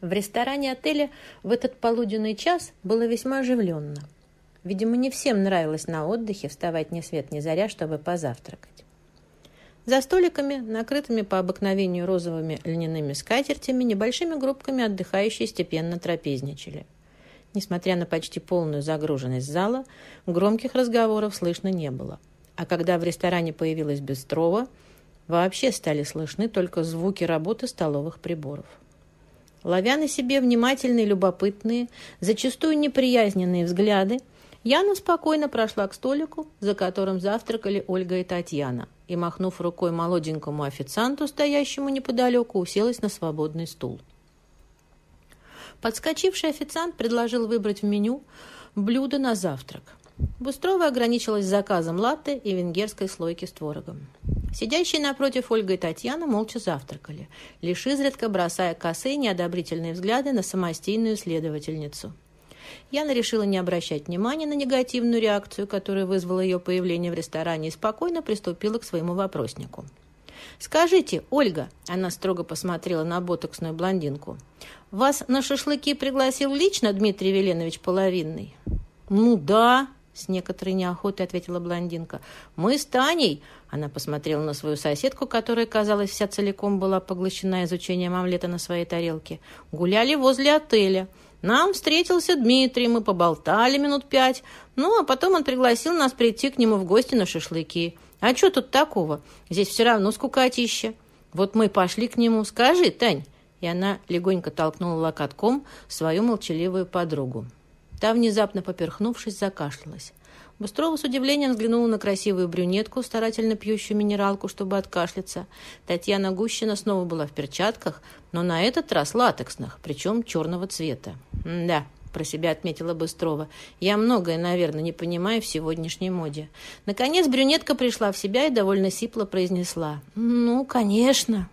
В ресторане отеля в этот полуденный час было весьма оживленно. Видимо, не всем нравилось на отдыхе вставать ни свет ни заря, чтобы позавтракать. За столиками, накрытыми по обыкновению розовыми льняными скатертями, небольшими группками отдыхающие степенно трапезничали. Несмотря на почти полную загруженность зала, громких разговоров слышно не было. А когда в ресторане появилась Бестрова, вообще стали слышны только звуки работы столовых приборов. Ловя на себе внимательные, любопытные, зачастую неприязненные взгляды, Яна спокойно прошла к столику, за которым завтракали Ольга и Татьяна, и, махнув рукой молоденькому официанту, стоящему неподалеку, уселась на свободный стул. Подскочивший официант предложил выбрать в меню блюдо на завтрак. Быстрова ограничилась заказом латте и венгерской слойки с творогом. Сидящие напротив Ольга и Татьяна молча завтракали, лишь изредка бросая косые неодобрительные взгляды на самостийную следовательницу. Яна решила не обращать внимания на негативную реакцию, которая вызвала ее появление в ресторане, и спокойно приступила к своему вопроснику. «Скажите, Ольга», — она строго посмотрела на ботоксную блондинку, «вас на шашлыки пригласил лично Дмитрий Веленович Половинный?» «Ну да», с некоторой неохотой ответила блондинка. «Мы с Таней!» Она посмотрела на свою соседку, которая, казалось, вся целиком была поглощена изучением омлета на своей тарелке. «Гуляли возле отеля. Нам встретился Дмитрий, мы поболтали минут пять. Ну, а потом он пригласил нас прийти к нему в гости на шашлыки. А что тут такого? Здесь все равно скукотища. Вот мы пошли к нему. Скажи, Тань!» И она легонько толкнула локотком свою молчаливую подругу. Та, внезапно поперхнувшись, закашлялась. Быстрова с удивлением взглянула на красивую брюнетку, старательно пьющую минералку, чтобы откашляться. Татьяна Гущина снова была в перчатках, но на этот раз латексных, причем черного цвета. «Да», — про себя отметила Быстрова, — «я многое, наверное, не понимаю в сегодняшней моде». Наконец брюнетка пришла в себя и довольно сипло произнесла. «Ну, конечно».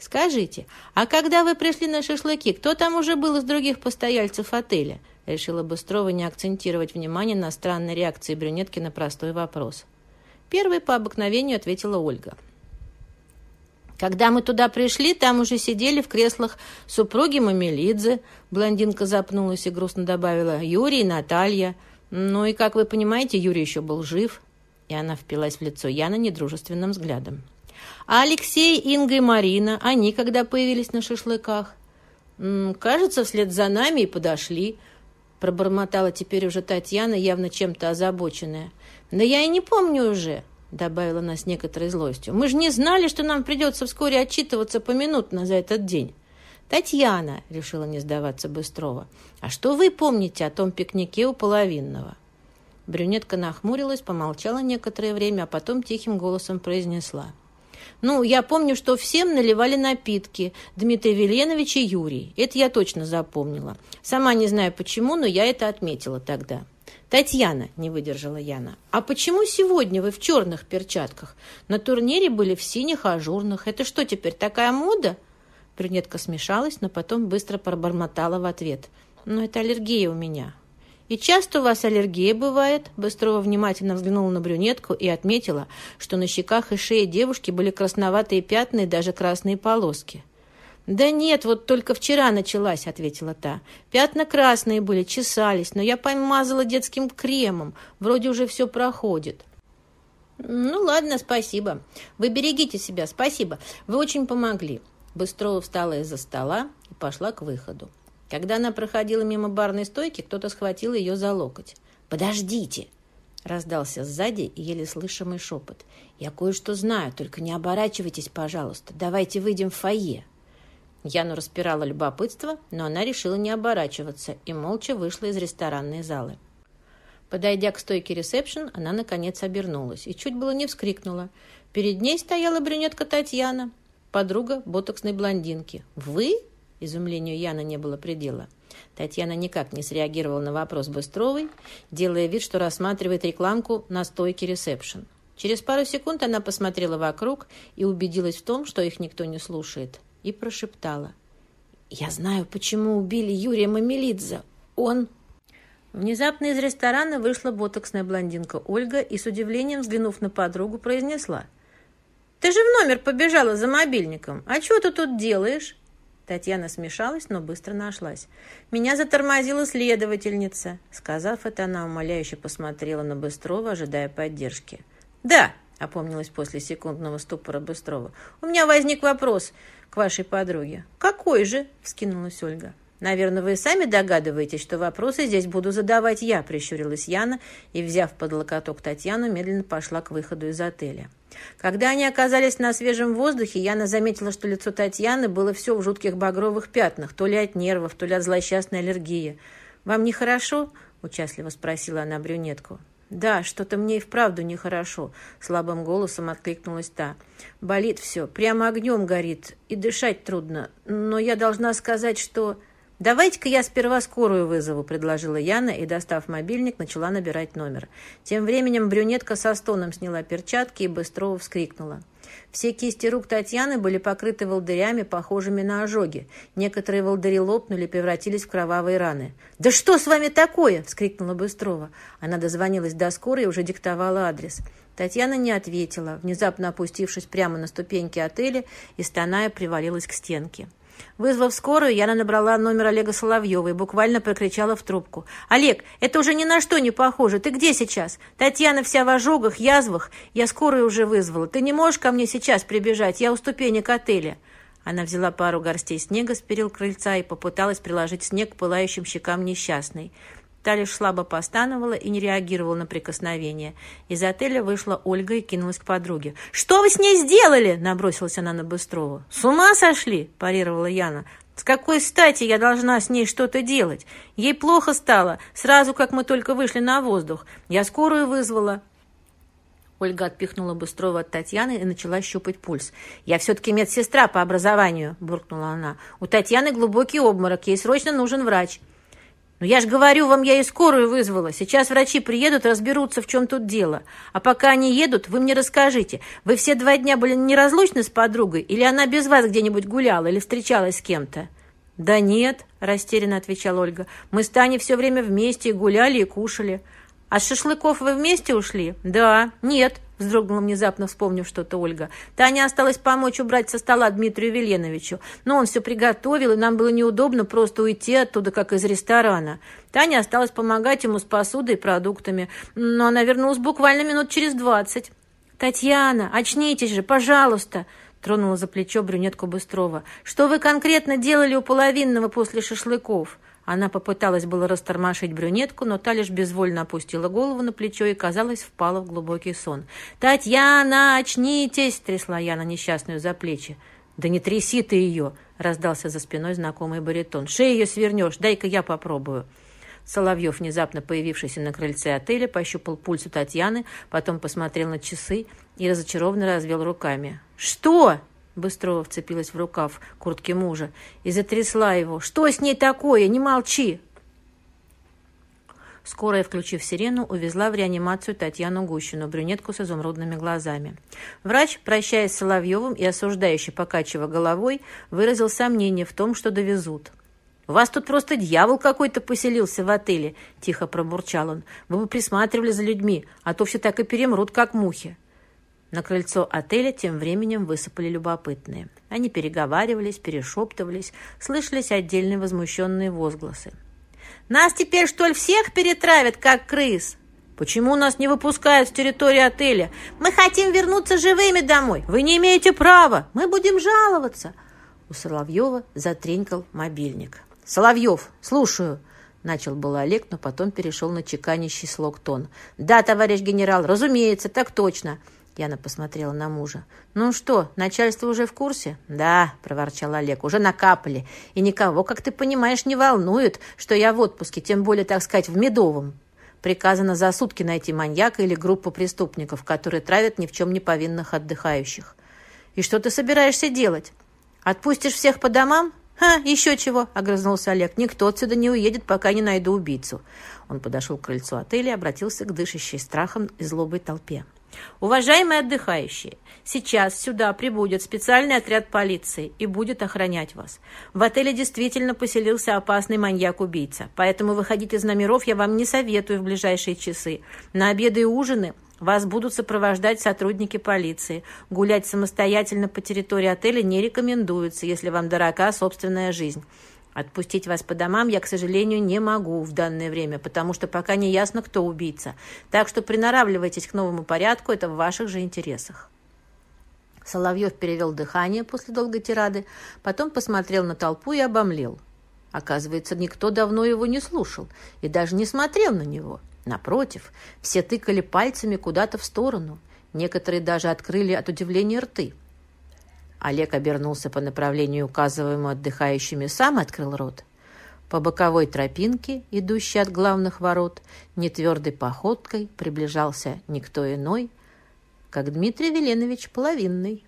«Скажите, а когда вы пришли на шашлыки, кто там уже был из других постояльцев отеля?» Решила Быстрова не акцентировать внимание на странной реакции брюнетки на простой вопрос. Первой по обыкновению ответила Ольга. Когда мы туда пришли, там уже сидели в креслах супруги Мамелидзе. Блондинка запнулась и грустно добавила Юрий и Наталья. Ну и, как вы понимаете, Юрий еще был жив. И она впилась в лицо Яна недружественным взглядом. А Алексей, Инга и Марина, они когда появились на шашлыках? «Кажется, вслед за нами и подошли», пробормотала теперь уже Татьяна, явно чем-то озабоченная. «Да я и не помню уже», — добавила она с некоторой злостью. «Мы же не знали, что нам придется вскоре отчитываться поминутно за этот день». «Татьяна», — решила не сдаваться Быстрова, «а что вы помните о том пикнике у половинного?» Брюнетка нахмурилась, помолчала некоторое время, а потом тихим голосом произнесла. Ну, я помню, что всем наливали напитки. Дмитрий Веленович и Юрий. Это я точно запомнила. Сама не знаю почему, но я это отметила тогда. «Татьяна», — не выдержала Яна, — «а почему сегодня вы в черных перчатках? На турнире были в синих ажурных. Это что, теперь такая мода?» Брюнетка смешалась, но потом быстро пробормотала в ответ. «Ну, это аллергия у меня. «И часто у вас аллергия бывает?» Быстрова внимательно взглянула на брюнетку и отметила, что на щеках и шее девушки были красноватые пятна и даже красные полоски. «Да нет, вот только вчера началась», — ответила та. «Пятна красные были, чесались, но я помазала детским кремом. Вроде уже все проходит». «Ну ладно, спасибо. Вы берегите себя, спасибо. Вы очень помогли». Быстрова встала из-за стола и пошла к выходу. Когда она проходила мимо барной стойки, кто-то схватил ее за локоть. «Подождите!» — раздался сзади еле слышимый шепот. «Я кое-что знаю, только не оборачивайтесь, пожалуйста. Давайте выйдем в фойе». Яну распирала любопытство, но она решила не оборачиваться и молча вышла из ресторанной залы. Подойдя к стойке ресепшн, она, наконец, обернулась и чуть было не вскрикнула. Перед ней стояла брюнетка Татьяна, подруга ботоксной блондинки. «Вы?» Изумлению Яна не было предела. Татьяна никак не среагировала на вопрос Быстровой, делая вид, что рассматривает рекламку на стойке ресепшн. Через пару секунд она посмотрела вокруг и убедилась в том, что их никто не слушает, и прошептала. «Я знаю, почему убили Юрия Мамелидзе. Он...» Внезапно из ресторана вышла ботоксная блондинка Ольга и с удивлением, взглянув на подругу, произнесла. «Ты же в номер побежала за мобильником. А что ты тут делаешь?» Татьяна смешалась, но быстро нашлась. «Меня затормозила следовательница». Сказав это, она умоляюще посмотрела на Быстрова, ожидая поддержки. «Да», — опомнилась после секундного ступора Быстрова, «у меня возник вопрос к вашей подруге». «Какой же?» — вскинулась Ольга. «Наверное, вы сами догадываетесь, что вопросы здесь буду задавать я», — прищурилась Яна и, взяв под локоток Татьяну, медленно пошла к выходу из отеля. Когда они оказались на свежем воздухе, Яна заметила, что лицо Татьяны было все в жутких багровых пятнах, то ли от нервов, то ли от злосчастной аллергии. «Вам нехорошо?» — участливо спросила она брюнетку. «Да, что-то мне и вправду нехорошо», — слабым голосом откликнулась та. «Болит все, прямо огнем горит, и дышать трудно. Но я должна сказать, что...» «Давайте-ка я сперва скорую вызову», — предложила Яна и, достав мобильник, начала набирать номер. Тем временем брюнетка со стоном сняла перчатки и быстро вскрикнула. Все кисти рук Татьяны были покрыты волдырями, похожими на ожоги. Некоторые волдыри лопнули, превратились в кровавые раны. «Да что с вами такое?» — вскрикнула Быстрова. Она дозвонилась до скорой и уже диктовала адрес. Татьяна не ответила, внезапно опустившись прямо на ступеньки отеля и, стоная, привалилась к стенке. Вызвав скорую, Яна набрала номер Олега Соловьева и буквально прокричала в трубку. «Олег, это уже ни на что не похоже. Ты где сейчас? Татьяна вся в ожогах, язвах. Я скорую уже вызвала. Ты не можешь ко мне сейчас прибежать? Я у ступенек отеля». Она взяла пару горстей снега с перил крыльца и попыталась приложить снег к пылающим щекам несчастной. Та лишь слабо постановала и не реагировала на прикосновение. Из отеля вышла Ольга и кинулась к подруге. «Что вы с ней сделали?» – набросилась она на Быстрова. «С ума сошли?» – парировала Яна. «С какой стати я должна с ней что-то делать? Ей плохо стало, сразу как мы только вышли на воздух. Я скорую вызвала». Ольга отпихнула Быстрова от Татьяны и начала щупать пульс. «Я все-таки медсестра по образованию», – буркнула она. «У Татьяны глубокий обморок, ей срочно нужен врач». «Ну я же говорю вам, я и скорую вызвала. Сейчас врачи приедут, разберутся, в чем тут дело. А пока они едут, вы мне расскажите, вы все два дня были неразлучны с подругой, или она без вас где-нибудь гуляла, или встречалась с кем-то?» «Да нет», – растерянно отвечала Ольга. «Мы с Таней все время вместе и гуляли, и кушали». «А с шашлыков вы вместе ушли?» «Да». «Нет», — вздрогнула внезапно, вспомнив что-то Ольга. «Таня осталась помочь убрать со стола Дмитрию Веленовичу. Но он все приготовил, и нам было неудобно просто уйти оттуда, как из ресторана. Таня осталась помогать ему с посудой и продуктами. Но она вернулась буквально минут через двадцать». «Татьяна, очнитесь же, пожалуйста!» тронула за плечо брюнетку Быстрова. «Что вы конкретно делали у половинного после шашлыков?» Она попыталась было растормошить брюнетку, но та лишь безвольно опустила голову на плечо и, казалось, впала в глубокий сон. «Татьяна, очнитесь!» — трясла я на несчастную за плечи. «Да не тряси ты ее!» — раздался за спиной знакомый баритон. «Шею ее свернешь, дай-ка я попробую». Соловьев, внезапно появившийся на крыльце отеля, пощупал пульс у Татьяны, потом посмотрел на часы и разочарованно развел руками. «Что?» Быстрова вцепилась в рукав куртки мужа и затрясла его. «Что с ней такое? Не молчи!» Скорая, включив сирену, увезла в реанимацию Татьяну Гущину, брюнетку с изумрудными глазами. Врач, прощаясь с Соловьевым и осуждающий, покачивая головой, выразил сомнение в том, что довезут. «У вас тут просто дьявол какой-то поселился в отеле», – тихо пробурчал он. «Вы бы присматривали за людьми, а то все так и перемрут, как мухи». На крыльцо отеля тем временем высыпали любопытные. Они переговаривались, перешептывались, слышались отдельные возмущенные возгласы. «Нас теперь, что ли, всех перетравят, как крыс?» «Почему нас не выпускают с территории отеля? Мы хотим вернуться живыми домой. Вы не имеете права. Мы будем жаловаться». У Соловьева затренькал мобильник. «Соловьев, слушаю», — начал был Олег, но потом перешел на чеканящий слог тон. «Да, товарищ генерал, разумеется, так точно. Яна посмотрела на мужа. «Ну что, начальство уже в курсе?» «Да», — проворчал Олег, — «уже накапали. И никого, как ты понимаешь, не волнует, что я в отпуске, тем более, так сказать, в Медовом. Приказано за сутки найти маньяка или группу преступников, которые травят ни в чем не повинных отдыхающих. И что ты собираешься делать? Отпустишь всех по домам?» «Ха, еще чего!» — огрызнулся Олег. «Никто отсюда не уедет, пока не найду убийцу». Он подошел к крыльцу отеля и обратился к дышащей страхом и злобой толпе. Уважаемые отдыхающие, сейчас сюда прибудет специальный отряд полиции и будет охранять вас. В отеле действительно поселился опасный маньяк-убийца, поэтому выходить из номеров я вам не советую в ближайшие часы. На обеды и ужины Вас будут сопровождать сотрудники полиции. Гулять самостоятельно по территории отеля не рекомендуется, если вам дорога собственная жизнь. Отпустить вас по домам я, к сожалению, не могу в данное время, потому что пока не ясно, кто убийца. Так что приноравливайтесь к новому порядку, это в ваших же интересах. Соловьев перевел дыхание после долгой тирады, потом посмотрел на толпу и обомлел. Оказывается, никто давно его не слушал и даже не смотрел на него. Напротив, все тыкали пальцами куда-то в сторону. Некоторые даже открыли от удивления рты. Олег обернулся по направлению, указываемому отдыхающими, сам открыл рот. По боковой тропинке, идущей от главных ворот, нетвердой походкой приближался никто иной, как Дмитрий Веленович Половинный.